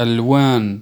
ألوان.